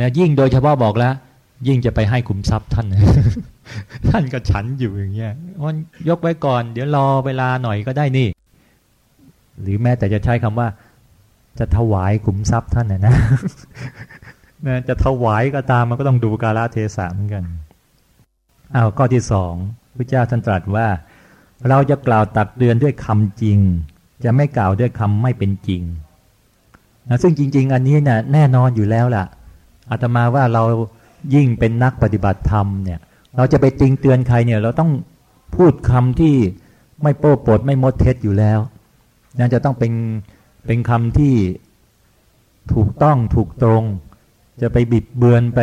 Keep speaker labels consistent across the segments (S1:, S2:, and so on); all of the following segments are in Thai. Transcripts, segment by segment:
S1: นะยิ่งโดยเฉพาะบอกแล้ว ยิ่งจะไปให้คุมทรัพย์ท่าน ท่านก็ฉันอยู่อย่างเงี้ยมันยกไว้ก่อน เดี๋ยวรอเวลาหน่อยก็ได้นี่ หรือแม้แต่จะใช้คำว่า จะถวายขุมทรัพย์ท่านนะนะนะจะถวายก็ตามมันก็ต้องดูกาลเทศะเหมือนกันอ้าวข้อที่สองพระเจ้าท่านตรัสว่า เราจะกล่าวตักเตือนด้วยคำจริง จะไม่กล่าวด้วยคำไม่เป็นจริงนะซึ่งจริง ๆ อันนี้เนะ่ยแน่นอนอยู่แล้วล่ะ อาตมาว่าเรายิ่งเป็นนักปฏิบัติธรรมเนี่ย เราจะไปติงเตือนใครเนี่ย เราต้องพูดคำที่ไม่โป้ปดไม่มดเท็จอยู่แล้วนั่นจะต้องเป็นเป็นคำที่ถูกต้องถูกตรง จะไปบิดเบือนไป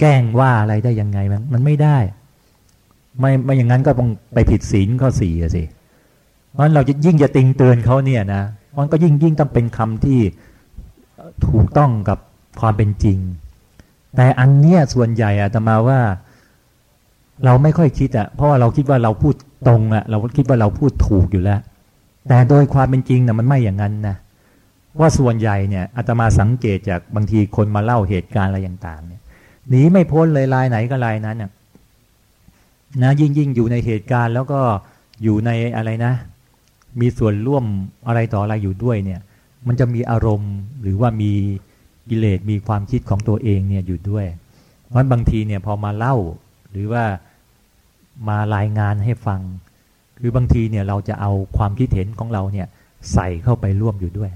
S1: แกล้งว่าอะไรได้ยังไงมันมันไม่ได้ ไม่ไม่อย่างนั้นก็ต้องไปผิดศีลข้อสี่สิเพราะเราจะยิ่งจะติงเตือนเขาเนี่ยนะมันก็ยิ่งยิ่งต้องเป็นคำที่ถูกต้องกับ ความเป็นจริง แต่อันเนี้ยส่วนใหญ่อะแต่มาว่า เราไม่ค่อยคิดอะเพราะว่าเราคิดว่าเราพูดตรงอะเราคิดว่าเราพูดถูกอยู่แล้ว แต่โดยความเป็นจริงนะมันไม่อย่างนั้นนะว่าส่วนใหญ่เนี่ยอาตมาสังเกตจากบางทีคนมาเล่าเหตุการณ์อะไรต่างๆเนี่ยหนีไม่พ้นเลยลายไหนก็ลายนั้นน่ะนะยิ่งยิ่งอยู่ในเหตุการณ์ แล้วก็อยู่ในอะไรนะ มีส่วนร่วมอะไรต่ออะไรอยู่ด้วยเนี่ย มันจะมีอารมณ์หรือว่ามี กิเลสมีความคิดของตัวเองเนี่ยอยู่ด้วย เพราะบางทีเนี่ยพอมาเล่าหรือว่ามารายงานให้ฟัง คือบางทีเนี่ยเราจะเอาความคิดเห็นของเราเนี่ยใส่เข้าไปร่วมอยู่ด้วย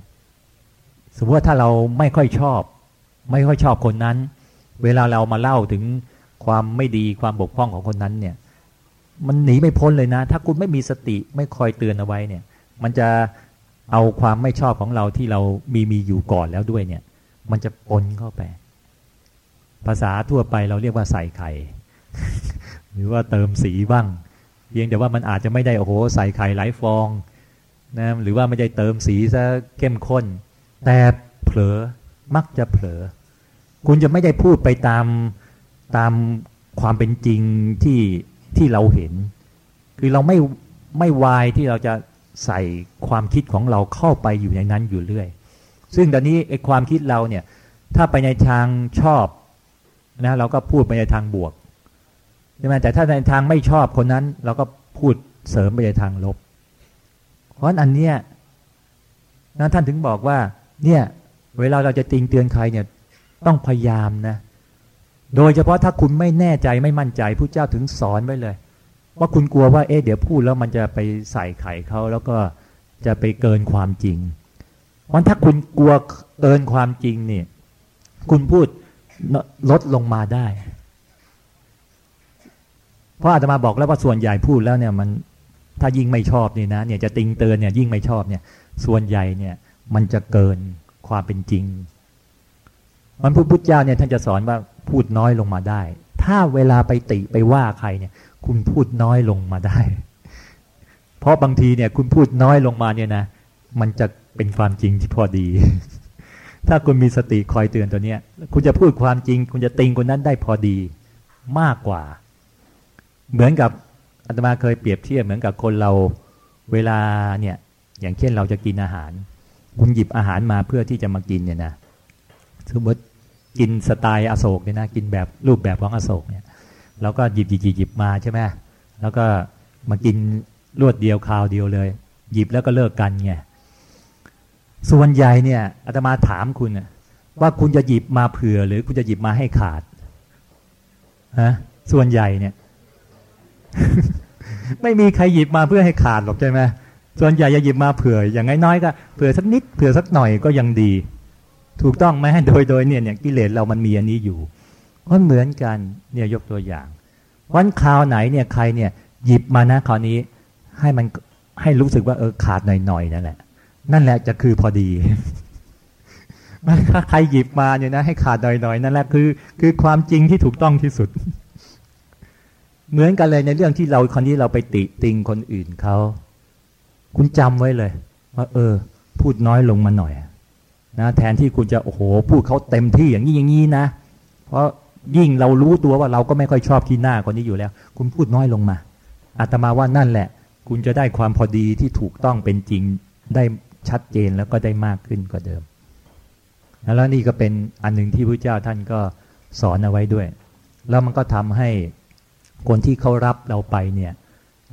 S1: สมมติว่าถ้าเราไม่ค่อยชอบ ไม่ค่อยชอบคนนั้น เวลาเรามาเล่าถึงความไม่ดีความบกพร่องของคนนั้นเนี่ย มันหนีไม่พ้นเลยนะ ถ้าคุณไม่มีสติไม่คอยเตือนเอาไว้เนี่ย มันจะเอาความไม่ชอบของเราที่เรามีมีอยู่ก่อนแล้วด้วยเนี่ย มันจะปนเข้าไป ภาษาทั่วไปเราเรียกว่าใส่ไข่ หรือว่าเติมสีบ้าง เพียงแต่ว่ามันอาจจะไม่ได้โอ้โหใส่ไข่หลายฟองนะหรือว่าไม่ได้เติมสีซะเข้มข้น แต่เผลอมักจะเผลอ คุณจะไม่ได้พูดไปตามตามความเป็นจริงที่ที่เราเห็น คือเราไม่ไม่วายที่เราจะใส่ความคิดของเราเข้าไปอยู่ในนั้นอยู่เรื่อย ซึ่งตอนนี้ไอ้ความคิดเราเนี่ย ถ้าไปในทางชอบนะเราก็พูดไปในทางบวกใช่ไหมแต่ถ้าในทางไม่ชอบคนนั้น เราก็พูดเสริมไปในทางลบ เพราะอันเนี้ยนะท่านถึงบอกว่า เนี่ย เวลาเราจะติงเตือนใครเนี่ยต้องพยายามนะ โดยเฉพาะถ้าคุณไม่แน่ใจไม่มั่นใจผู้เจ้าถึงสอนไว้เลย ว่าคุณกลัวว่าเอ๊ะเดี๋ยวพูดแล้วมันจะไปใส่ไข่เขาแล้วก็จะไปเกินความจริง วันถ้าคุณกลัวเกินความจริงเนี่ย คุณพูดลดลงมาได้ เพราะอาตมาบอกแล้วว่าส่วนใหญ่พูดแล้วเนี่ย มันถ้ายิ่งไม่ชอบนี่นะ เนี่ยจะติงเตือนเนี่ย ยิ่งไม่ชอบเนี่ย ส่วนใหญ่เนี่ย มันจะเกินความเป็นจริงมันพูดพุทธเจ้าเนี่ยท่านจะสอนว่าพูดน้อยลงมาได้ ถ้าเวลาไปติไปว่าใครเนี่ย คุณพูดน้อยลงมาได้ เพราะบางทีเนี่ย คุณพูดน้อยลงมาเนี่ยนะมันจะ เป็นความจริงที่พอดี ถ้าคุณมีสติคอยเตือนตัวเนี้ย คุณจะพูดความจริง คุณจะติงคนนั้นได้พอดีมากกว่า เหมือนกับอาตมาเคยเปรียบเทียบเหมือนกับคนเราเวลาเนี่ยอย่างเช่นเราจะกินอาหาร คุณหยิบอาหารมาเพื่อที่จะมากินเนี่ยนะสมมติกินสไตล์อโศกเนี่ยนะกินแบบรูปแบบของอโศกเนี่ยเราก็หยิบหยิบหยิบมาใช่ไหมแล้วก็มากินรวดเดียวคราวเดียวเลย หยิบแล้วก็เลิกกันไง ส่วนใหญ่เนี่ยอาตมาถามคุณว่าคุณจะหยิบมาเผื่อ หรือคุณจะหยิบมาให้ขาดฮะส่วนใหญ่เนี่ย ไม่มีใครหยิบมาเพื่อให้ขาดหรอกใช่ไหมส่วนใหญ่จะหยิบมาเผื่อ อย่างน้อยๆก็เผื่อสักนิดเผื่อสักหน่อยก็ยังดี ถูกต้องไหมโดยโดยเนี่ยเนี่ยกิเลสเรามันมีอันนี้อยู่ก็เหมือนกันเนี่ยยกตัวอย่าง วันคราวไหนเนี่ยใครเนี่ย หยิบมานะคราวนี้ให้มันให้รู้สึกว่าเออขาดหน่อยๆนั่นแหละ นั่นแหละจะคือพอดีถ้าใครหยิบมาเนี่ยนะให้ขาดหน่อยๆนั่นแหละคือคือความจริงที่ถูกต้องที่สุด เหมือนกันเลยในเรื่องที่เราคนนี้เราไปติติงคนอื่นเขาคุณจำไว้เลยว่าเออ พูดน้อยลงมาหน่อยนะแทนที่คุณจะโอ้โห พูดเขาเต็มที่อย่างนี้อย่างนี้นะ เพราะยิ่งเรารู้ตัวว่าเราก็ไม่ค่อยชอบขี้หน้าคนนี้อยู่แล้ว คุณพูดน้อยลงมาอาตมาว่านั่นแหละ คุณจะได้ความพอดีที่ถูกต้องเป็นจริงได้ ชัดเจนแล้วก็ได้มากขึ้นกว่าเดิม แล้วนี่ก็เป็นอันหนึ่งที่พระเจ้าท่านก็สอนเอาไว้ด้วย แล้วมันก็ทำให้คนที่เขารับเราไปเนี่ย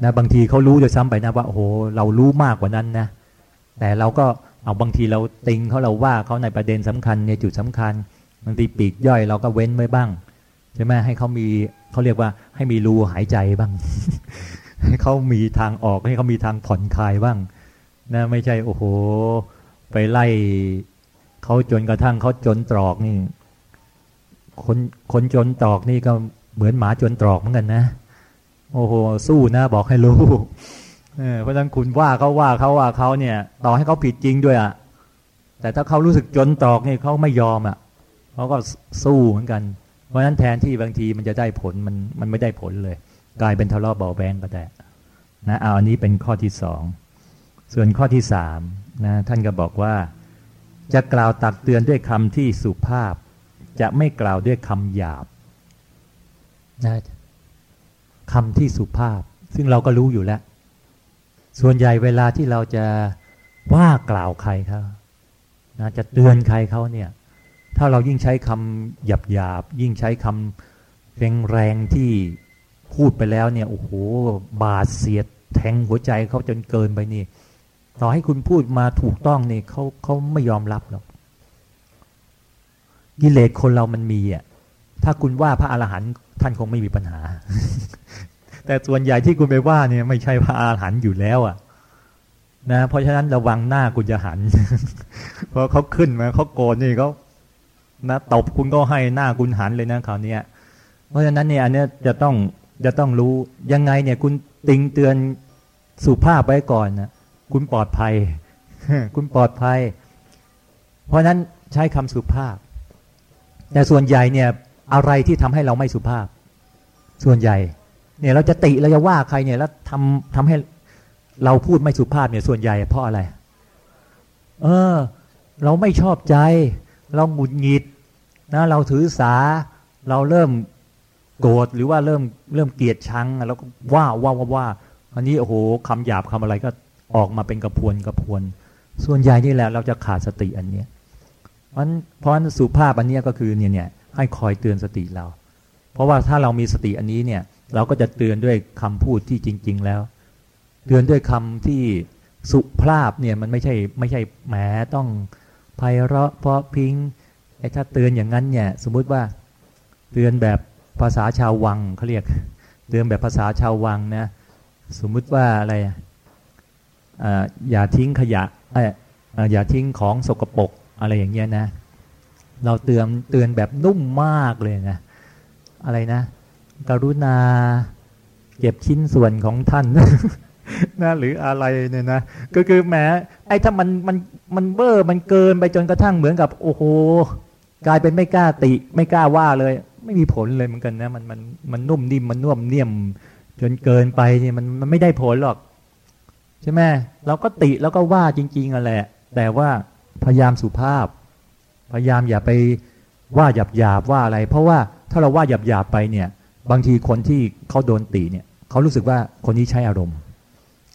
S1: นะบางทีเขารู้โดยซ้ำไปนะว่าโอ้โหเรารู้มากกว่านั้นนะ แต่เราก็เอาบางทีเราติงเขาเราว่าเขาในประเด็นสำคัญในจุดสำคัญบางทีปีกย่อยเราก็เว้นไว้บ้างใช่ไหมให้เขามีเขาเรียกว่าให้มีรูหายใจบ้าง ให้เขามีทางออกให้เขามีทางผ่อนคลายบ้าง นะไม่ใช่โอ้โห ไปไล่เขาจนกระทั่งเขาจนตรอกนี่ คนคนจนตรอกนี่ก็เหมือนหมาจนตรอกเหมือนกันนะ โอ้โห สู้นะบอกให้รู้เพราะฉะนั้นคุณว่าเขาว่าเขาว่าเขาเนี่ย ต่อให้เขาผิดจริงด้วยอะ่ะแต่ถ้าเขารู้สึกจนตรอกนี่เขาไม่ยอมอะ่ะเขาก็สู้เหมือนกัน เพราะฉะนั้นแทนที่บางทีมันจะได้ผลมันมันไม่ได้ผลเลย กลายเป็นทะเลาะเบาแบงก็ได้นะเอาอันนี้เป็นข้อที่สอง ส่วนข้อที่สามนะท่านก็บอกว่า จะกล่าวตักเตือนด้วยคำที่สุภาพ จะไม่กล่าวด้วยคำหยาบนะคำที่สุภาพ ซึ่งเราก็รู้อยู่แล้ว ส่วนใหญ่เวลาที่เราจะว่ากล่าวใครเขานะจะเตือนใครเขาเนี่ย ถ้าเรายิ่งใช้คำหยาบหยาบยิ่งใช้คำแรงแรงที่พูดไปแล้วเนี่ยโอ้โหบาดเสียดแทงหัวใจเขาจนเกินไปนี่ ต่อให้คุณพูดมาถูกต้องเนี่ยเขาเขาไม่ยอมรับหรอกกิเลสคนเรามันมีอะถ้าคุณว่าพระอรหันต์ท่านคงไม่มีปัญหา แต่ส่วนใหญ่ที่คุณไปว่าเนี่ยไม่ใช่พระอรหันต์อยู่แล้วอะนะเพราะฉะนั้นระวังหน้าคุณจะหันเพราะเขาขึ้นมาเขาโกรธนี่เขานะตบคุณก็ให้หน้าคุณหันเลยนะคราวนี้เพราะฉะนั้นเนี่ยอันนี้จะต้องจะต้องรู้ยังไงเนี่ยคุณติงเตือนสุภาพไว้ก่อนนะ คุณปลอดภัย คุณปลอดภัย เพราะนั้นใช้คำสุภาพ แต่ส่วนใหญ่เนี่ยอะไรที่ทำให้เราไม่สุภาพ ส่วนใหญ่ เนี่ยเราจะติเราจะว่าใครเนี่ยแล้วทำทำให้เราพูดไม่สุภาพเนี่ยส่วนใหญ่เพราะอะไร เออ เราไม่ชอบใจ เราหงุดหงิดนะเราถือสา เราเริ่มโกรธหรือว่าเริ่มเริ่มเกลียดชัง แล้วก็ว่าว่าว่าว่าอันนี้โอ้โหคำหยาบคำอะไรก็ ออกมาเป็นกระพวนกระพวน ส่วนใหญ่นี่แหละเราจะขาดสติอันเนี้ยเพราะเพราะสุภาพอันนี้ก็คือเนี่ยเนี่ยให้คอยเตือนสติเรา เพราะว่าถ้าเรามีสติอันนี้เนี่ยเราก็จะเตือนด้วยคำพูดที่จริง ๆ แล้ว เตือนด้วยคำที่สุภาพเนี่ยมันไม่ใช่ไม่ใช่แหมต้องไพเราะเพราะพิงไอ้ถ้าเตือนอย่างนั้นเนี่ยสมมุติว่าเตือนแบบภาษาชาววังเขาเรียก เตือนแบบภาษาชาววังนะสมมุติว่าอะไร อย่าทิ้งขยะอย่าทิ้งของสกปรกอะไรอย่างเงี้ยนะ เราเตือนเตือนแบบนุ่มมากเลยนะ อะไรนะ กรุณาเก็บชิ้นส่วนของท่านนะหรืออะไรเนี่ยนะก็คือแหมไอ้ถ้ามันมันมันเบอร์มันเกินไปจนกระทั่งเหมือนกับ โอ้โหกลายเป็นไม่กล้าติ ไม่กล้าว่าเลย ไม่มีผลเลยเหมือนกันนะ มันมันมันนุ่มนิ่มมันนุ่มเนียม จนเกินไปเนี่ยมันมันไม่ได้ผลหรอก ใช่ไหมเราก็ติแล้วก็ว่าจริงๆอะแหละ แต่ว่าพยายามสุภาพ พยายามอย่าไปว่าหยาบหยาบว่าอะไร เพราะว่าถ้าเราว่าหยาบหยาบไปเนี่ย บางทีคนที่เขาโดนตีเนี่ยเขารู้สึกว่าคนนี้ใช้อารมณ์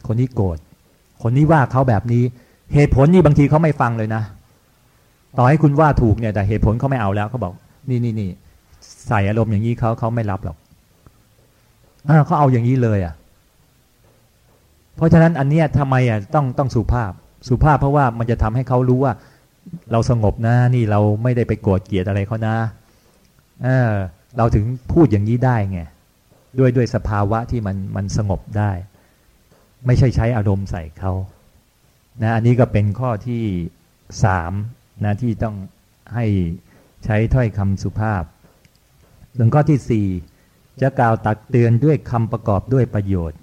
S1: คนนี้โกรธคนนี้ว่าเขาแบบนี้ เหตุผลนี่บางทีเขาไม่ฟังเลยนะ ต่อให้คุณว่าถูกเนี่ยแต่เหตุผลเขาไม่เอาแล้วเขาบอก นี่นี่นี่ใส่อารมณ์อย่างนี้เขาเขาไม่รับหรอกเขาเอาอย่างนี้เลยอะ เพราะฉะนั้นอันเนี้ยทำไมอะต้องต้องสุภาพสุภาพเพราะว่ามันจะทำให้เขารู้ว่า เราสงบนะนี่เราไม่ได้ไปโกรธเกลียดอะไรเขานะเออเราถึงพูดอย่างนี้ได้ไงด้วยด้วยสภาวะที่มันมันสงบได้ ไม่ใช่ใช้อารมณ์ใส่เขานะอันนี้ก็เป็นข้อที่สามนะที่ต้องให้ใช้ถ้อยคำสุภาพ ส่วนข้อที่สี่จะกล่าวตักเตือนด้วยคำประกอบด้วยประโยชน์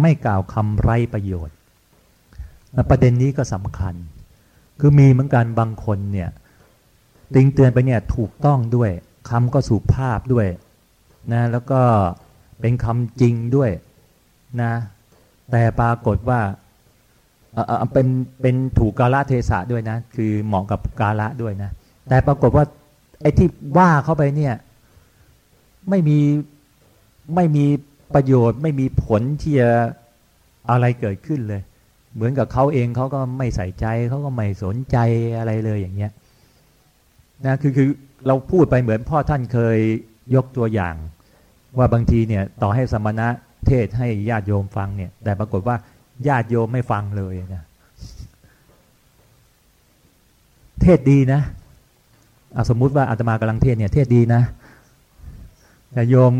S1: ไม่กล่าวคำไร้ประโยชน์ประเด็นนี้ก็สำคัญ คือมีเหมือนกันบางคนเนี่ยติงเตือนไปเนี่ยถูกต้องด้วยคำก็สุภาพด้วยนะแล้วก็เป็นคำจริงด้วยนะแต่ปรากฏว่าเป็นเป็นถูกกาลเทศะด้วยนะ คือเหมาะกับกาละด้วยนะ แต่ปรากฏว่าไอ้ที่ว่าเข้าไปเนี่ย ไม่มีไม่มี ประโยชน์ไม่มีผลที่จะอะไรเกิดขึ้นเลย เหมือนกับเขาเองเขาก็ไม่ใส่ใจเขาก็ไม่สนใจอะไรเลยอย่างเงี้ยนะคือคือเราพูดไปเหมือนพ่อท่านเคยยกตัวอย่าง ว่าบางทีเนี่ยต่อให้สมณะเทศให้ญาติโยมฟังเนี่ย แต่ปรากฏว่าญาติโยมไม่ฟังเลยนะเทศดีนะสมมุติว่าอาตมากำลังเทศเนี่ยเทศดีนะแต่โยม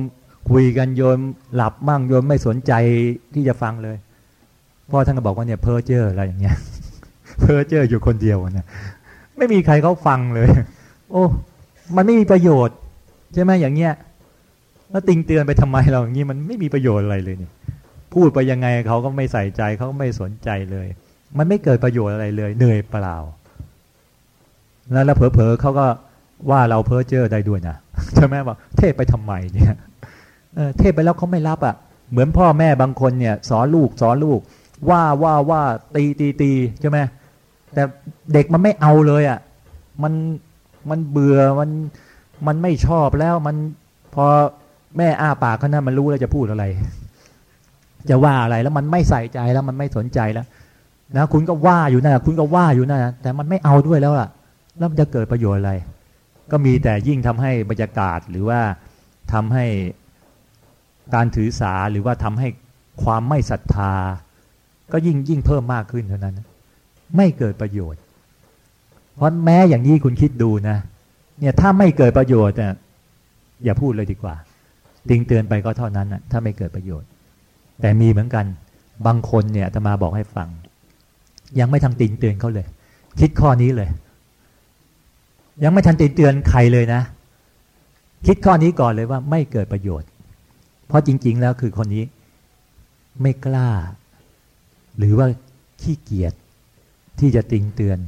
S1: คุยกันโยมหลับมั่งโยมไม่สนใจที่จะฟังเลยพ่อท่านก็บอกว่าเนี่ยเพ้อเจ้ออะไรอย่างเงี้ยเพ้อเจ้ออยู่คนเดียวเนะไม่มีใครเขาฟังเลย โอ้มันไม่มีประโยชน์ใช่ไหมอย่างเงี้ยแล้วติงเตือนไปทำไมเราอย่างนี้มันไม่มีประโยชน์อะไรเลยเนี่ยพูดไปยังไงเขาก็ไม่ใส่ใจเขาก็ไม่สนใจเลย มันไม่เกิดประโยชน์อะไรเลยเหนื่อยเปล่า แล้วเผลอๆเขาก็ว่าเราเพ้อเจ้อได้ด้วยนะใช่ไหมบอกเทศไปทำไมเนี่ย เทศไปแล้วเขาไม่รับอะ เหมือนพ่อแม่บางคนเนี่ย สอนลูกสอนลูก ว่าว่าว่าตีตีตีใช่ไหมแต่เด็กมันไม่เอาเลยอะ มันมันเบื่อมันมันไม่ชอบแล้วมันพอแม่อ้าปากเขานะมันรู้แล้วจะพูดอะไร จะว่าอะไรแล้วมันไม่ใส่ใจแล้วมันไม่สนใจแล้วนะคุณก็ว่าอยู่นะคุณก็ว่าอยู่นะแต่มันไม่เอาด้วยแล้วล่ะ แล้วมันจะเกิดประโยชน์อะไร ก็มีแต่ยิ่งทำให้บรรยากาศหรือว่าทำให้ การถือสาหรือว่าทำให้ความไม่ศรัทธา ก็ยิ่งยิ่งเพิ่มมากขึ้นเท่านั้น ไม่เกิดประโยชน์ เพราะแม้อย่างนี้คุณคิดดูนะเนี่ยถ้าไม่เกิดประโยชน์เนี่ยอย่าพูดเลยดีกว่า ติงเตือนไปก็เท่านั้นนะถ้าไม่เกิดประโยชน์ แต่มีเหมือนกันบางคนเนี่ยจะมาบอกให้ฟัง ยังไม่ทันติงเตือนเขาเลย คิดข้อนี้เลย ยังไม่ทันติงเตือนใครเลยนะ คิดข้อนี้ก่อนเลยว่าไม่เกิดประโยชน์ เพราะจริง ๆ แล้วคือคนนี้ไม่กล้า หรือว่าขี้เกียจที่จะติงเตือน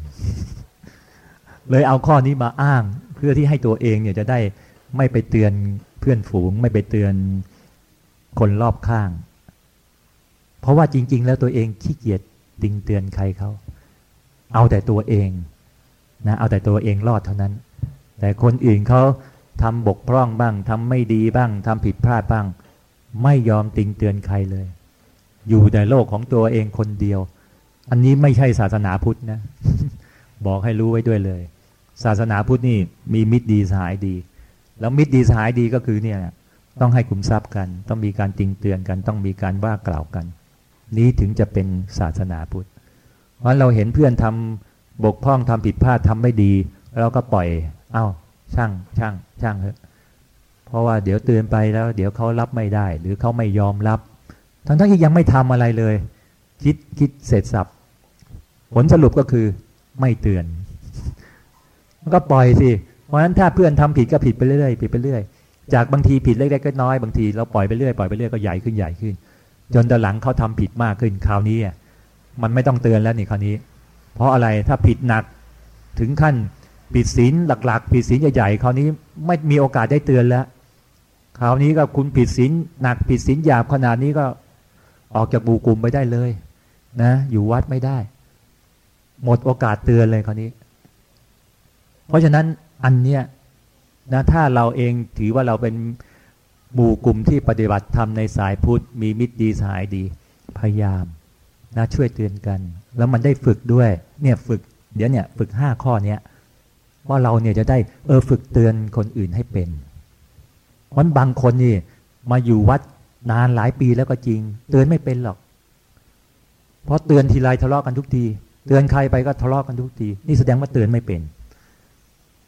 S1: เลยเอาข้อนี้มาอ้าง เพื่อที่ให้ตัวเองเนี่ยจะได้ไม่ไปเตือนเพื่อนฝูง ไม่ไปเตือนคนรอบข้าง เพราะว่าจริง ๆ แล้วตัวเองขี้เกียจติงเตือนใครเขาเอาแต่ตัวเองนะเอาแต่ตัวเองรอดเท่านั้น แต่คนอื่นเขาทำบกพร่องบ้างทำไม่ดีบ้างทำผิดพลาดบ้าง ไม่ยอมติงเตือนใครเลย อยู่ในโลกของตัวเองคนเดียว อันนี้ไม่ใช่ศาสนาพุทธนะ บอกให้รู้ไว้ด้วยเลย ศาสนาพุทธนี่มีมิตรดีสหายดี แล้วมิตรดีสหายดีก็คือเนี่ยต้องให้คุมทรัพย์กัน ต้องมีการติงเตือนกัน ต้องมีการว่ากล่าวกัน นี้ถึงจะเป็นศาสนาพุทธ เพราะเราเห็นเพื่อนทำบกพร่องทำผิดพลาดทำไม่ดี เราก็ปล่อย เอา้าช่างช่างช่างเถอะ เพราะว่าเดี๋ยวเตือนไปแล้ว เดี๋ยวเขารับไม่ได้ หรือเขาไม่ยอมรับ ทั้งทั้งที่ยังไม่ทำอะไรเลย คิดคิดเสร็จสับผลสรุปก็คือไม่เตือน มันก็ปล่อยสิ เพราะฉะนั้นถ้าเพื่อนทำผิดก็ผิดไปเรื่อยผิดไปเรื่อยจากบางทีผิดเล็กๆก็น้อยบางทีเราปล่อยไปเรื่อยปล่อยไปเรื่อยก็ใหญ่ขึ้นใหญ่ขึ้น จนตอนหลังเขาทำผิดมากขึ้นคราวนี้มันไม่ต้องเตือนแล้วนี่คราวนี้ เพราะอะไรถ้าผิดหนักถึงขั้นผิดศีลหลักๆผิดศีลใหญ่ๆคราวนี้ไม่มีโอกาสได้เตือนแล้ว คราวนี้ก็คุณผิดศีลหนักผิดศีลหยาบขนาดนี้ก็ออกจากบูกลุ่มไปได้เลยนะ อยู่วัดไม่ได้ หมดโอกาสเตือนเลยคราวนี้ เพราะฉะนั้นอันเนี้ยนะถ้าเราเองถือว่าเราเป็นหมู่กลุ่มที่ปฏิบัติธรรมในสายพุทธ มีมิตรดีสายดี พยายามนะช่วยเตือนกัน แล้วมันได้ฝึกด้วย เนี่ยฝึก เดี๋ยวเนี่ย ฝึกห้าข้อเนี้ยว่าเราเนี่ยจะได้เออฝึกเตือนคนอื่นให้เป็น วันบางคนนี่ มาอยู่วัดนานหลายปีแล้วก็จริง เตือนไม่เป็นหรอก เพราะเตือนทีไรทะเลาะกันทุกที เตือนใครไปก็ทะเลาะกันทุกที นี่แสดงว่าเตือนไม่เป็น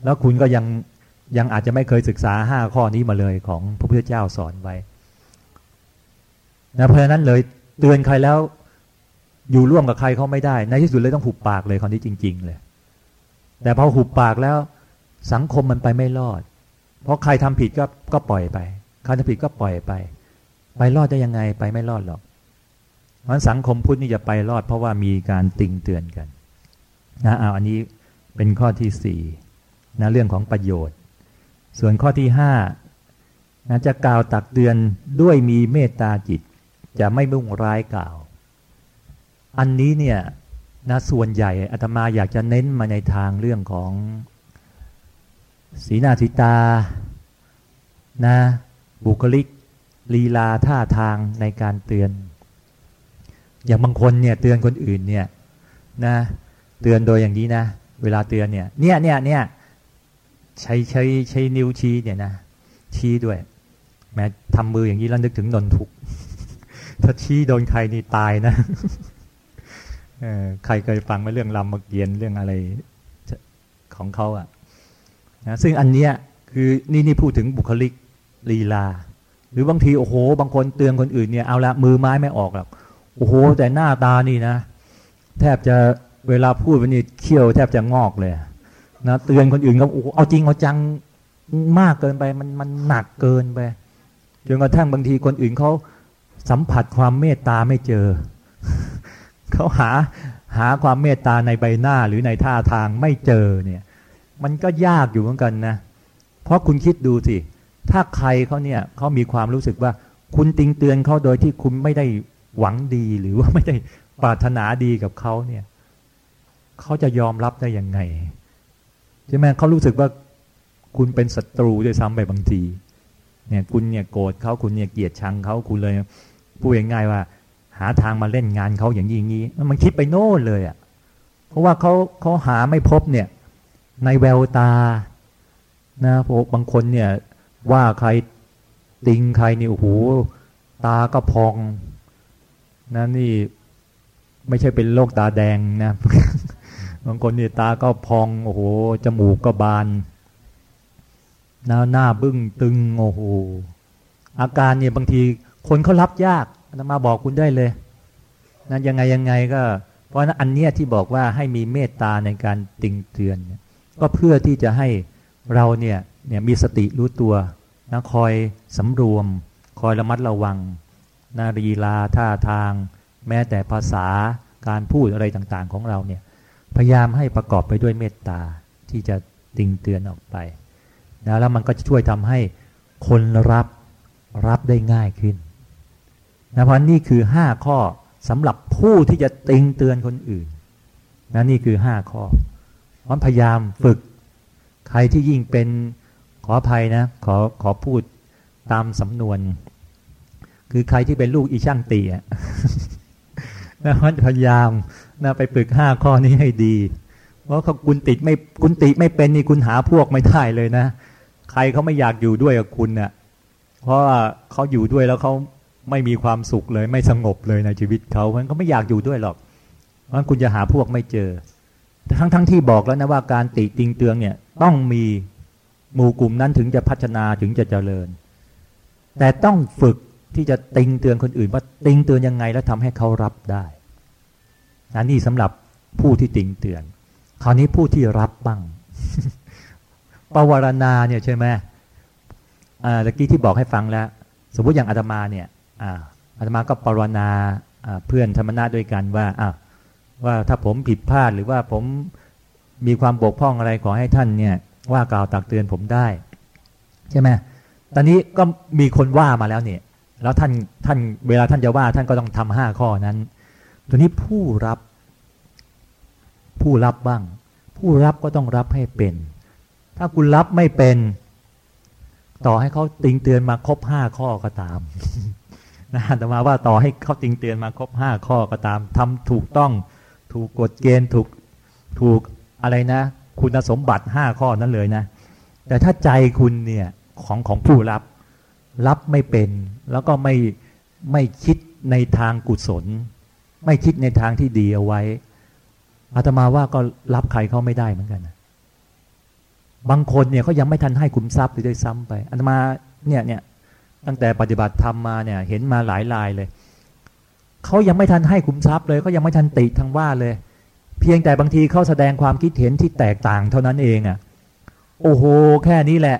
S1: แล้วคุณก็ยังยังอาจจะไม่เคยศึกษาห้าข้อนี้มาเลยของพระพุทธเจ้าสอนไว้นะเพราะฉะนั้นเลยเตือนใครแล้วอยู่ร่วมกับใครเขาไม่ได้ ในที่สุดเลยต้องหุบปากเลยคนนี้จริง ๆ เลย แต่พอหุบปากแล้วสังคมมันไปไม่รอด เพราะใครทำผิดก็ก็ปล่อยไปใครทำผิดก็ปล่อยไป ไปรอดได้ยังไงไปไม่รอดหรอกเพราะสังคมพุทธนี่จะไปรอด เพราะว่ามีการติงเตือนกันนะเอาอันนี้เป็นข้อที่สี่นะเรื่องของประโยชน์ ส่วนข้อที่ห้านะจะกล่าวตักเตือนด้วยมีเมตตาจิต จะไม่มุ่งร้ายกล่าว อันนี้เนี่ยนะส่วนใหญ่อาตมาอยากจะเน้นมาในทางเรื่องของ สีหน้าสีตานะบุคลิกลีลาท่าทางในการเตือน อย่างบางคนเนี่ยเตือนคนอื่นเนี่ยนะเตือนโดยอย่างนี้นะ เวลาเตือนเนี่ยเนี่ยเนี่ยเนี่ยใช้ใช้ใช้นิ้วชี้เนี่ยนะชี้ด้วยแม้ทำมืออย่างนี้แล้วนึกถึงนนทุก ถ้าชี้โดนใครนี่ตายนะใครเคยฟังมาเรื่องรำมเกียนเรื่องอะไรของเขาอะ นะซึ่งอันเนี้ยคือนี่นี่พูดถึงบุคลิกลีลา หรือบางทีโอ้โห บางคนเตือนคนอื่นเนี่ยเอาละมือไม้ไม่ออกหรอกโอ้โห แต่หน้าตานี่นะ แทบจะเวลาพูดวันนี้เขี้ยวแทบจะงอกเลยนะเตือนคนอื่นก็โอ้เอาจริงเอาจังมากเกินไปมันมันหนักเกินไปจนกระทั่งบางทีคนอื่นเขาสัมผัสความเมตตาไม่เจอเขาหาหาความเมตตาในใบหน้าหรือในท่าทางไม่เจอเนี่ย มันก็ยากอยู่เหมือนกันนะ เพราะคุณคิดดูสิ ถ้าใครเขาเนี่ยเขามีความรู้สึกว่า คุณติงเตือนเขาโดยที่คุณไม่ได้หวังดีหรือว่าไม่ได้ปรารถนาดีกับเขาเนี่ยเขาจะยอมรับได้ยังไงใช่ไหมเขารู้สึกว่าคุณเป็นศัตรูด้วยซ้ำไปบางทีเนี่ยคุณเนี่ยโกรธเขาคุณเนี่ยเกลียดชังเขาคุณเลยพูดง่ายๆว่า หาทางมาเล่นงานเขาอย่างนี้อย่างนี้มันคิดไปโน่นเลยอะ่ะ เพราะว่าเขาเขาหาไม่พบเนี่ย ในแววตานะพวกบางคนเนี่ยว่าใครติงใครนี่โอ้โหตาก็พองนะนี่ไม่ใช่เป็นโรคตาแดงนะบางคนนี่ตาก็พองโอ้โหจมูกก็บานหน้าหน้าบึ้งตึงโอ้โหอาการเนี่ยบางทีคนเขารับยากนะมาบอกคุณได้เลยนะยังไงยังไงก็ เพราะนั้นอันเนี้ยที่บอกว่าให้มีเมตตาในการติงเตือน ก็เพื่อที่จะให้เราเนี่ยเนี่ยมีสติรู้ตัวนะคอยสำรวม คอยระมัดระวังนารีลาท่าทาง แม้แต่ภาษาการพูดอะไรต่างๆของเราเนี่ยพยายามให้ประกอบไปด้วยเมตตาที่จะติงเตือนออกไปนะแล้วมันก็จะช่วยทำให้คนรับรับได้ง่ายขึ้นนะเพราะนี่คือห้าข้อสำหรับผู้ที่จะติงเตือนคนอื่นนะนี่คือห้าข้อ มันพยายามฝึก ใครที่ยิ่งเป็นขออภัยนะ ขอขอพูดตามสำนวน คือใครที่เป็นลูกอีช่างตีอะนะมันพยายามนะไปฝึกห้าข้อนี้ให้ดี เพราะเขาคุณติดไม่คุณติไม่เป็นนี่คุณหาพวกไม่ได้เลยนะ ใครเขาไม่อยากอยู่ด้วยกับคุณเนะ่ยเพราะว่าเขาอยู่ด้วยแล้วเขาไม่มีความสุขเลย ไม่สงบเลยในชีวิตเขาเพราะเขาไม่อยากอยู่ด้วยหรอกเพราะคุณจะหาพวกไม่เจอ ทั้งทั้งที่บอกแล้วนะว่าการติติงเตืองเนี่ยต้องมีหมู่กลุ่มนั้นถึงจะพัฒนาถึงจะเจริญ แต่ต้องฝึกที่จะติงเตือนคนอื่นว่าติงเตือนยังไงแล้วทำให้เขารับได้อันนี้สำหรับผู้ที่ติงเตือน คราวนี้ผู้ที่รับบ้างปวารณาเนี่ยใช่ไหมอ่าตะกี้ที่บอกให้ฟังแล้ว สมมติอย่างอาตมาเนี่ยอ่าอาตมาก็ปรณาเพื่อนธรรมนาด้วยกันว่าอ่า ว่าถ้าผมผิดพลาดหรือว่าผมมีความบกพร่องอะไรขอให้ท่านเนี่ย ว่ากล่าวตักเตือนผมได้ ใช่ไหมตอนนี้ก็มีคนว่ามาแล้วเนี่ย แล้วท่านท่านเวลาท่านจะว่าท่านก็ต้องทำห้าข้อนั้นตัวนี้ผู้รับผู้รับบ้าง ผู้รับก็ต้องรับให้เป็น ถ้าคุณรับไม่เป็น ต่อให้เขาติงเตือนมาครบห้าข้อก็ตามนะแต่มาว่าต่อให้เขาติงเตือนมาครบห้าข้อก็ตามทำถูกต้อง ถูกกฎเกณฑ์ถูกถูกอะไรนะ คุณสมบัติห้าข้อนั้นเลยนะ แต่ถ้าใจคุณเนี่ยของของผู้รับ รับไม่เป็นแล้วก็ไม่ไม่คิดในทางกุศล ไม่คิดในทางที่ดีเอาไว้อาตมาว่าก็รับใครเขาไม่ได้เหมือนกันนะบางคนเนี่ยเขายังไม่ทันให้คุมทรัพย์เลยด้วยซ้ำไปอาตมาเนี่ยเนี่ยตั้งแต่ปฏิบัติธรรมมาเนี่ย เห็นมาหลายรายเลย เขายังไม่ทันให้คุมทรัพย์เลยเขายังไม่ทันติทางว่าเลย เพียงแต่บางทีเขาแสดงความคิดเห็นที่แตกต่างเท่านั้นเองอะ่ะ โอ้โห แค่นี้แหละ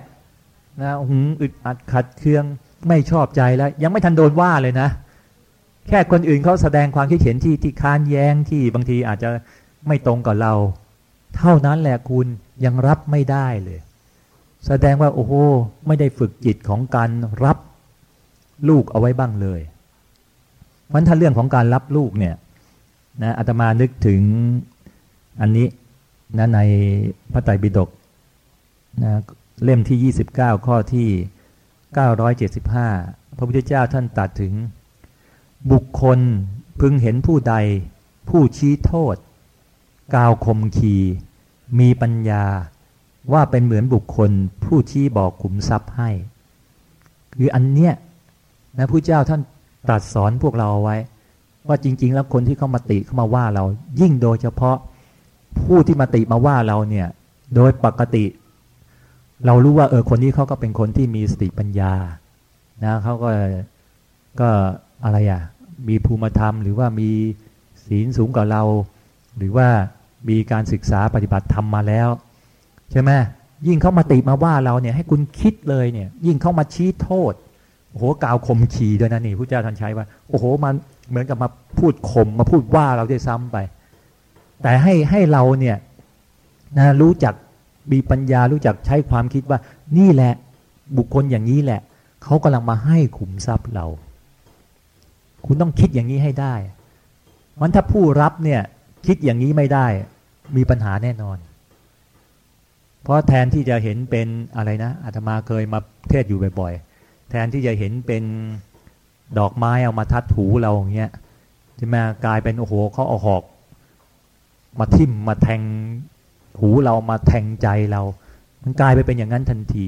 S1: นะหืมอึดอัดขัดเคืองไม่ชอบใจแล้ว ยังไม่ทันโดนว่าเลยนะ แค่คนอื่นเขาแสดงความคิดเห็นที่ที่ค้านแย้งที่บางทีอาจจะไม่ตรงกับเรา เท่านั้นแหละคุณยังรับไม่ได้เลย แสดงว่าโอ้โหไม่ได้ฝึกจิตของการรับลูกเอาไว้บ้างเลย มันถ้าเรื่องของการรับลูกเนี่ยนะอาตมานึกถึงอันนี้นะในพระไตรปิฎกนะเล่มที่ 29 ข้อที่ 975 พระพุทธเจ้าท่านตัดถึง บุคคลพึงเห็นผู้ใด ผู้ชี้โทษ กาวคมขี มีปัญญาว่าเป็นเหมือนบุคคล ผู้ที่บอกขุมทรัพย์ให้ คืออันเนี้ยนะผู้เจ้าท่าน ตรัสสอนพวกเราเอาไว้ ว่าจริง ๆ แล้วคนที่เข้ามาติเข้ามาว่าเรา ยิ่งโดยเฉพาะผู้ที่มาติมาว่าเราเนี่ย โดยปกติ เรารู้ว่าเออคนนี้เขาก็เป็นคนที่มีสติปัญญานะเขาก็ก็อะไรอะมีภูมิธรรม หรือว่ามีศีลสูงกว่าเรา หรือว่ามีการศึกษาปฏิบัติธรรมมาแล้ว ใช่ไหมยิ่งเขามาติมาว่าเราเนี่ยให้คุณคิดเลยเนี่ย ยิ่งเขามาชี้โทษ โอ้โหกาวข่มขีด้วยนะนี่พระเจ้าท่านใช้ว่า โอ้โหมันเหมือนกับมาพูดข่มมาพูดว่าเราได้ซ้ำไป แต่ให้ให้เราเนี่ยนะรู้จักมีปัญญารู้จักใช้ความคิดว่า นี่แหละบุคคลอย่างนี้แหละเขากำลังมาให้ขุมทรัพย์เรา คุณต้องคิดอย่างนี้ให้ได้มันถ้าผู้รับเนี่ยคิดอย่างนี้ไม่ได้ มีปัญหาแน่นอน เพราะแทนที่จะเห็นเป็นอะไรนะอาตมาเคยมาเทศอยู่บ่อยๆ แทนที่จะเห็นเป็นดอกไม้เอามาทัดถูเราอย่างเงี้ยจะมากลายเป็นโอ้โหเขาเอาหอก มาทิ่มมาแทงหูเรามาแทงใจเรา มันกลายไปเป็นอย่างนั้นทันที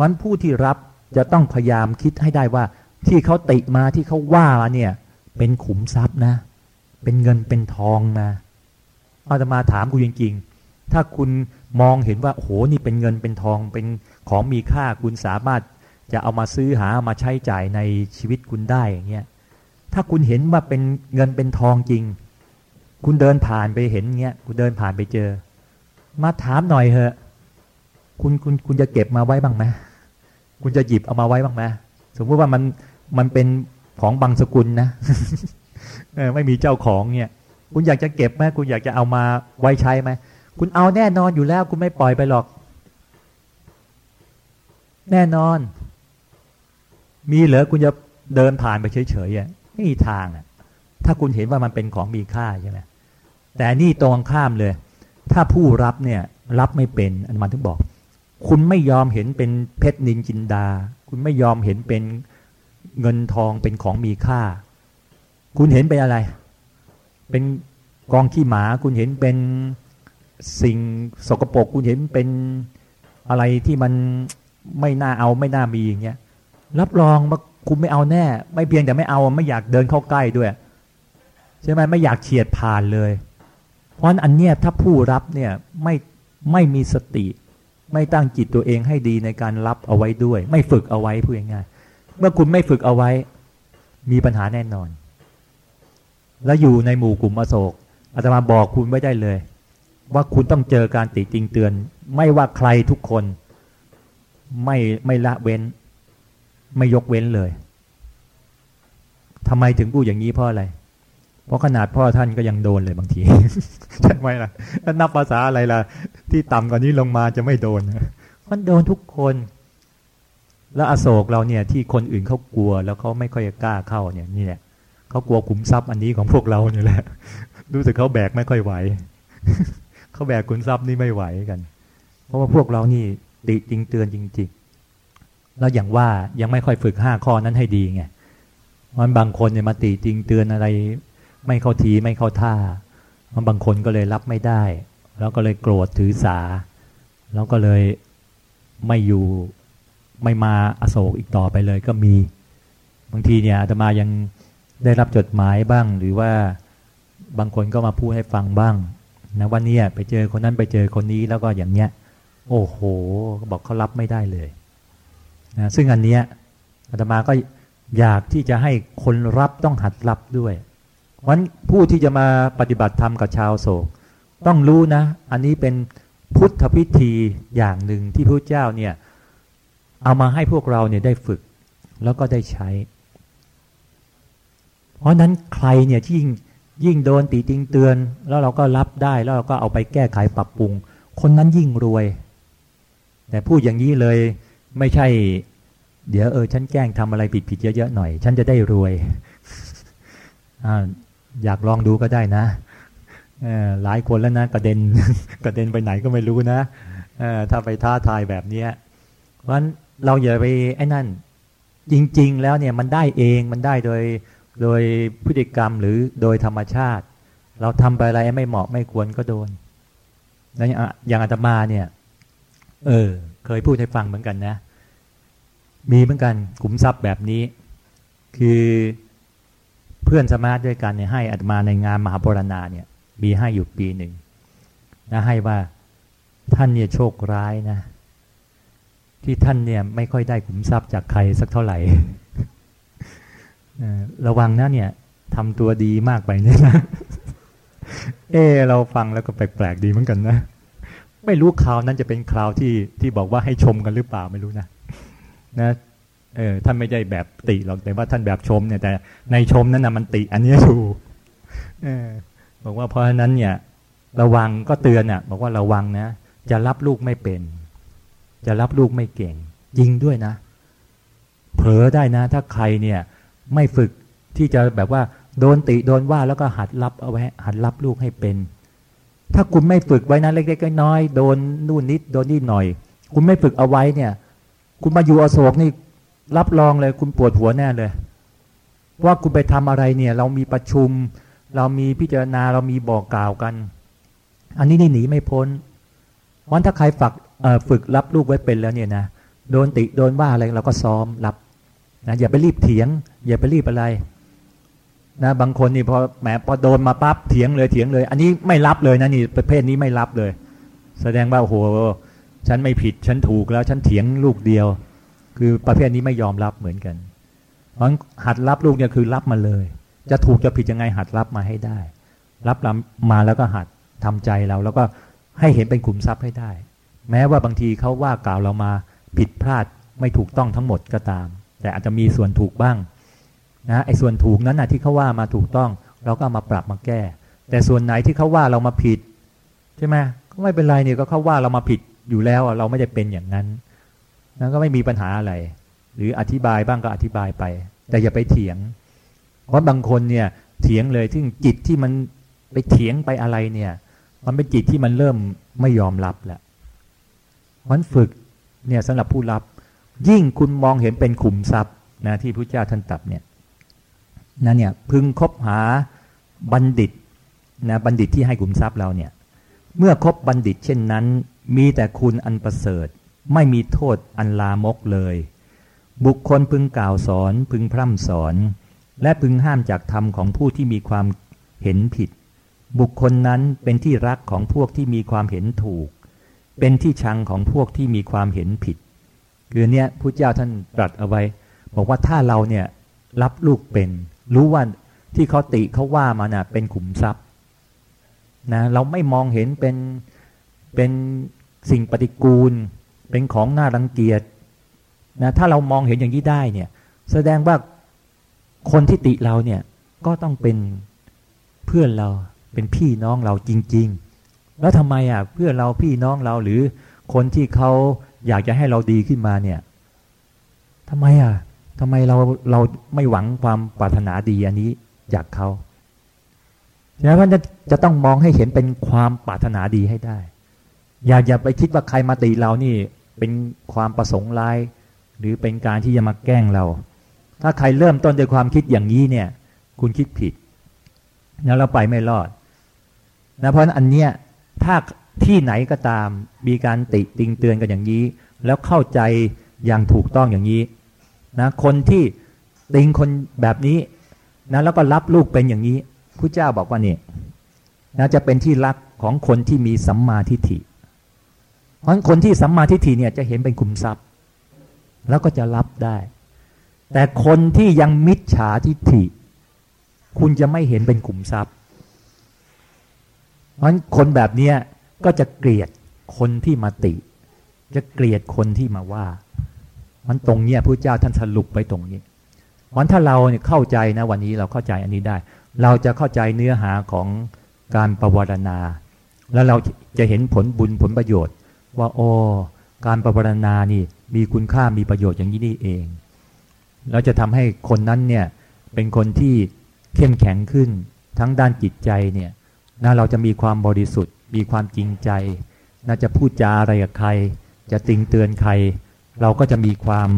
S1: วันผู้ที่รับจะต้องพยายามคิดให้ได้ว่า ที่เขาติมาที่เขาว่าเนี่ย เป็นขุมทรัพย์นะ เป็นเงินเป็นทองนะอาตมาถามคุณจริงๆ ถ้าคุณมองเห็นว่าโอ้โหนี่เป็นเงินเป็นทองเป็นของมีค่าคุณสามารถ จะเอามาซื้อหามาใช้จ่ายในชีวิตคุณได้อย่างเงี้ยถ้าคุณเห็นว่าเป็นเงินเป็นทองจริง คุณเดินผ่านไปเห็นเงี้ยคุณเดินผ่านไปเจอ มาถามหน่อยเถอะ คุณคุณคุณจะเก็บมาไว้บ้างไหมคุณจะหยิบเอามาไว้บ้างไหมสมมติว่ามันมันเป็นของบางสกุลนะไม่มีเจ้าของเนี่ย คุณอยากจะเก็บไหมคุณอยากจะเอามาไว้ใช้ไหมคุณเอาแน่นอนอยู่แล้ว คุณไม่ปล่อยไปหรอก แน่นอน มีเหรอคุณจะเดินผ่านไปเฉยๆอะไม่มีทางอะ ถ้าคุณเห็นว่ามันเป็นของมีค่าใช่ไหมแต่นี่ตรงข้ามเลย ถ้าผู้รับเนี่ย รับไม่เป็นอันมาถึงบอก คุณไม่ยอมเห็นเป็นเพชรนินจินดา คุณไม่ยอมเห็นเป็นเงินทองเป็นของมีค่า คุณเห็นเป็นอะไร เป็นกองขี้หมา คุณเห็นเป็นสิ่งสกปรกคุณเห็นเป็นอะไรที่มันไม่น่าเอาไม่น่ามีอย่างเงี้ย รับรองว่าคุณไม่เอาแน่ ไม่เพียงแต่ไม่เอาไม่อยากเดินเข้าใกล้ด้วย ใช่ไหมไม่อยากเฉียดผ่านเลย เพราะอันเนี้ยถ้าผู้รับเนี่ยไม่ไม่มีสติ ไม่ตั้งจิตตัวเองให้ดีในการรับเอาไว้ด้วย ไม่ฝึกเอาไว้พูดง่ายเมื่อคุณไม่ฝึกเอาไว้ มีปัญหาแน่นอน แล้วอยู่ในหมู่กลุ่มอโศกอาตมาบอกคุณไม่ได้เลย ว่าคุณต้องเจอการติจริงเตือน ไม่ว่าใครทุกคน ไม่ไม่ละเว้น ไม่ยกเว้นเลยทำไมถึงพูดอย่างนี้เพราะอะไร เพราะขนาดพ่อท่านก็ยังโดนเลยบางทีใช่ไหมล่ะนับภาษาอะไรล่ะ ที่ต่ำกว่านี้ลงมาจะไม่โดนมันโดนทุกคน แล้วอโศกเราเนี่ย ที่คนอื่นเขากลัว แล้วเขาไม่ค่อยกล้าเข้าเนี่ยนี่แหละเขากลัวขุมทรัพย์อันนี้ของพวกเราเนี่ยแหละรู้สึกเขาแบกไม่ค่อยไหวเขาแบกขุมทรัพย์นี่ไม่ไหวกัน เพราะว่าพวกเรานี่ติจริงเตือนจริง ๆ แล้วอย่างว่ายังไม่ค่อยฝึกห้าข้อนั้นให้ดีไงมันบางคนเนี่ยมาติจริงเตือนอะไร ไม่เข้าทีไม่เข้าท่ามันบางคนก็เลยรับไม่ได้ แล้วก็เลยโกรธถือสา แล้วก็เลยไม่อยู่ไม่มาอโศกอีกต่อไปเลยก็มี บางทีเนี่ยอาตมายังได้รับจดหมายบ้าง หรือว่าบางคนก็มาพูดให้ฟังบ้างนะวันนี้ไปเจอคนนั้นไปเจอคนนี้แล้วก็อย่างเนี้ย โอ้โห บอกเขารับไม่ได้เลย นะซึ่งอันเนี้ยอาตมาก็อยากที่จะให้คนรับต้องหัดรับด้วยวันผู้ที่จะมาปฏิบัติธรรมกับชาวโศก ต้องรู้นะ อันนี้เป็นพุทธพิธีอย่างหนึ่งที่พระเจ้าเนี่ยเอามาให้พวกเราเนี่ยได้ฝึกแล้วก็ได้ใช้ เพราะนั้นใครเนี่ยที่ยิ่งยิ่งโดนตีติงเตือน แล้วเราก็รับได้แล้วเราก็เอาไปแก้ไขปรับปรุง คนนั้นยิ่งรวย แต่พูดอย่างนี้เลย ไม่ใช่ เดี๋ยวเออ ฉันแกล้งทำอะไรผิดผิดเยอะๆหน่อย ฉันจะได้รวยออยากลองดูก็ได้นะหลายคนแล้วนะกระเด็นกระเด็นไปไหนก็ไม่รู้นะถ้าไปท้าทายแบบนี้เพราะฉะนั้นเราอย่าไปไอ้นั่น จริง ๆ แล้วเนี่ยมันได้เองมันได้โดยโดยพฤติกรรมหรือโดยธรรมชาติ เราทำไปอะไรไม่เหมาะไม่ควรก็โดนแล้วอย่างอาตมาเนี่ย เออ เคยพูดให้ฟังเหมือนกันนะ มีเหมือนกันขุมทรัพย์แบบนี้ คือเพื่อนสมาร์ทด้วยกันเนี่ยให้อาตมาในงานมหาปรณาเนี่ย มีให้อยู่ปีหนึ่งนะให้ว่าท่านเนี่ยโชคร้ายนะ ที่ท่านเนี่ยไม่ค่อยได้ขุมทรัพย์จากใครสักเท่าไหร่ระวังนะเนี่ยทำตัวดีมากไปเนี่ยนะเออเราฟังแล้วก็แปลกๆดีเหมือนกันนะ ไม่รู้คราวนั้นจะเป็นคราวที่ที่บอกว่าให้ชมกันหรือเปล่าไม่รู้นะ นะเออท่านไม่ได้แบบติหรอกแต่ว่าท่านแบบชมเนี่ยแต่ในชมนั้นนะมันติ อันนี้ถูกเออบอกว่าเพราะฉะนั้นเนี่ย ระวังก็เตือนอะ บอกว่าระวังนะจะรับลูกไม่เป็น จะรับลูกไม่เก่งยิงด้วยนะ เผลอได้นะ ถ้าใครเนี่ย ไม่ฝึกที่จะแบบว่า โดนติโดนว่าแล้วก็หัดรับเอาไว้ หัดรับลูกให้เป็น ถ้าคุณไม่ฝึกไว้นะเล็กๆน้อยๆโดนนู่นนิดโดนนี่หน่อย คุณไม่ฝึกเอาไว้เนี่ย คุณมาอยู่อโศกนี่รับรองเลย คุณปวดหัวแน่เลย ว่าคุณไปทำอะไรเนี่ย เรามีประชุม เรามีพิจารณาเรามีบอกกล่าวกัน อันนี้นี่หนีไม่พ้นวันถ้าใครฝักฝึกรับลูกไว้เป็นแล้วเนี่ยนะโดนติโดนว่าอะไรเราก็ซ้อมรับนะอย่าไปรีบเถียง อย่าไปรีบอะไรนะบางคนนี่พอแหมพอโดนมาปั๊บเถียงเลยเถียงเลย อันนี้ไม่รับเลยนะนี่ประเภทนี้ไม่รับเลย แสดงว่าโอ้โห ฉันไม่ผิดฉันถูกแล้ว ฉันเถียงลูกเดียว คือประเภทนี้ไม่ยอมรับเหมือนกัน เพราะหัดรับลูกเนี่ยคือรับมาเลย จะถูกจะผิดยังไงหัดรับมาให้ได้ รับมาแล้วก็หัดทำใจเรา แล้วก็ให้เห็นเป็นขุมทรัพย์ให้ได้ แม้ว่าบางทีเขาว่ากล่าวเรามาผิดพลาดไม่ถูกต้องทั้งหมดก็ตาม แต่อาจจะมีส่วนถูกบ้างนะไอ้ส่วนถูกนั้นนะที่เขาว่ามาถูกต้อง เราก็มาปรับมาแก้ แต่ส่วนไหนที่เขาว่าเรามาผิด ใช่ไหมก็ไม่เป็นไรเนี่ยก็เขาว่าเรามาผิด อยู่แล้วเราไม่ได้เป็นอย่างนั้น นั้นก็ไม่มีปัญหาอะไร หรืออธิบายบ้างก็อธิบายไป แต่อย่าไปเถียง เพราะบางคนเนี่ยเถียงเลยที่จิตที่มันไปเถียงไปอะไรเนี่ย มันเป็นจิตที่มันเริ่มไม่ยอมรับแล้วมันฝึกเนี่ยสำหรับผู้รับ ยิ่งคุณมองเห็นเป็นขุมทรัพย์นะที่พระเจ้าท่านตับเนี่ยนั่นเนี่ยพึงคบหาบัณฑิตนะบัณฑิตที่ให้กุมทรัพย์เราเนี่ย เมื่อคบบัณฑิตเช่นนั้น มีแต่คุณอันประเสริฐ ไม่มีโทษอันลามกเลย บุคคลพึงกล่าวสอนพึงพร่ำสอน และพึงห้ามจากธรรมของผู้ที่มีความเห็นผิด บุคคลนั้นเป็นที่รักของพวกที่มีความเห็นถูก เป็นที่ชังของพวกที่มีความเห็นผิด คือเนี่ยพระเจ้าท่านตรัสเอาไว้ บอกว่าถ้าเราเนี่ยรับลูกเป็น รู้ว่าที่เขาติเขาว่ามานะ่ะเป็นขุมทรัพย์นะเราไม่มองเห็นเป็นเป็น สิ่งปฏิกูล เป็นของน่ารังเกียจนะถ้าเรามองเห็นอย่างนี้ได้เนี่ย แสดงว่าคนที่ติเราเนี่ยก็ต้องเป็นเพื่อนเราเป็นพี่น้องเราจริง ๆ แล้วทำไมอะเพื่อนเราพี่น้องเราหรือคนที่เขาอยากจะให้เราดีขึ้นมาเนี่ยทำไมอะทำไมเราเราไม่หวังความปรารถนาดีอันนี้จากเขาฉะนั้นจะจะต้องมองให้เห็นเป็นความปรารถนาดีให้ได้ อย่าอย่าไปคิดว่าใครมาตีเรานี่ เป็นความประสงค์ร้าย หรือเป็นการที่จะมาแกล้งเรา ถ้าใครเริ่มต้นด้วยความคิดอย่างนี้เนี่ย คุณคิดผิด แล้วเราไปไม่รอดนะเพราะอันเนี้ยถ้าที่ไหนก็ตาม มีการติติงเตือนกันอย่างนี้ แล้วเข้าใจอย่างถูกต้องอย่างนี้นะคนที่ติงคนแบบนี้นะแล้วก็รับลูกเป็นอย่างนี้พระเจ้าบอกว่านี่นะจะเป็นที่รักของคนที่มีสัมมาทิฏฐิ เพราะคนที่สัมมาทิฏฐิเนี่ยจะเห็นเป็นคุมทรัพย์ แล้วก็จะรับได้ แต่คนที่ยังมิจฉาทิฏฐิ คุณจะไม่เห็นเป็นคุมทรัพย์ เพราะคนแบบนี้ก็จะเกลียดคนที่มาติ จะเกลียดคนที่มาว่า มันตรงเนี้ยพระเจ้าท่านสรุปไปตรงนี้วันถ้าเราเนี่ยเข้าใจนะวันนี้เราเข้าใจอันนี้ได้ เราจะเข้าใจเนื้อหาของการประวรณา แล้วเราจะเห็นผลบุญผลประโยชน์ ว่าโอ้การประวรณานี่มีคุณค่ามีประโยชน์อย่างนี้นี่เองเราจะทำให้คนนั้นเนี่ยเป็นคนที่เข้มแข็งขึ้นทั้งด้านจิตใจเนี่ยนะเราจะมีความบริสุทธิ์ มีความจริงใจน่าจะพูดจาอะไรกับใคร จะติงเตือนใคร เราก็จะมีความ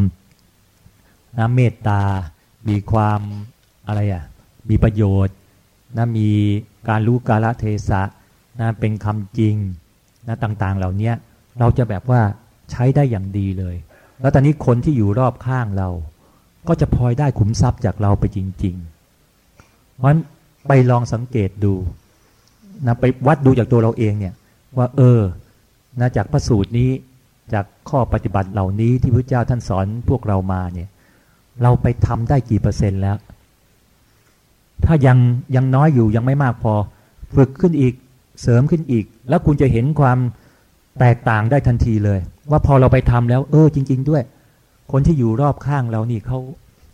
S1: นะเมตตา มีความอะไรอะมีประโยชน์นะมีการรู้กาลเทศะนะเป็นคำจริงนะต่างๆเหล่านี้ เราจะแบบว่าใช้ได้อย่างดีเลย แล้วตอนนี้คนที่อยู่รอบข้างเรา ก็จะพลอยได้ขุมทรัพย์จากเราไปจริง ๆ เพราะฉะนั้นไปลองสังเกตดูนะไปวัดดูจากตัวเราเองเนี่ย ว่าเออนะจากพระสูตรนี้จากข้อปฏิบัติเหล่านี้ที่พระเจ้าท่านสอนพวกเรามาเนี่ย เราไปทำได้กี่เปอร์เซ็นต์แล้ว ถ้ายังยังน้อยอยู่ยังไม่มากพอ ฝึกขึ้นอีกเสริมขึ้นอีก แล้วคุณจะเห็นความ แตกต่างได้ทันทีเลย ว่าพอเราไปทำแล้ว เออจริง ๆ ด้วย คนที่อยู่รอบข้างเรานี่เขา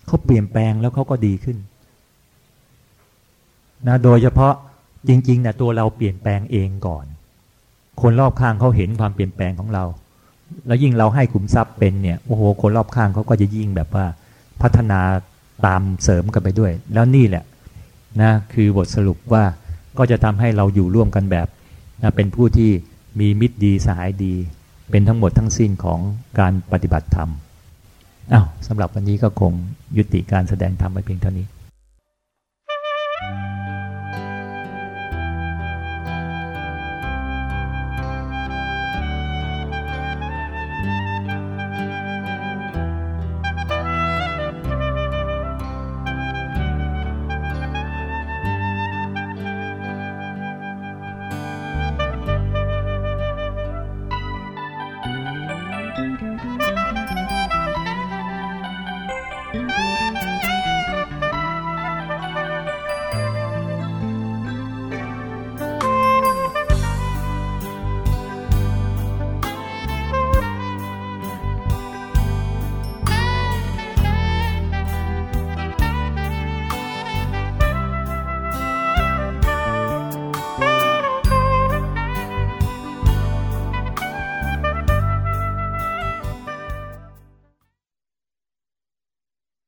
S1: เขาเปลี่ยนแปลงแล้วเขาก็ดีขึ้นนะโดยเฉพาะจริงๆนะตัวเราเปลี่ยนแปลงเองก่อน คนรอบข้างเขาเห็นความเปลี่ยนแปลงของเรา แล้วยิ่งเราให้ขุมทรัพย์เป็นเนี่ยโอ้โหคนรอบข้างเขาก็จะยิ่งแบบว่าพัฒนาตามเสริมกันไปด้วย แล้วนี่แหละนะคือบทสรุปว่าก็จะทำให้เราอยู่ร่วมกันแบบนะเป็นผู้ที่ มีมิตรดีสหายดี เป็นทั้งหมดทั้งสิ้นของการปฏิบัติธรรมอ้าวสำหรับวันนี้ก็คงยุติการแสดงธรรมไปเพียงเท่านี้